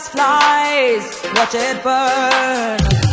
flies, watch it burn.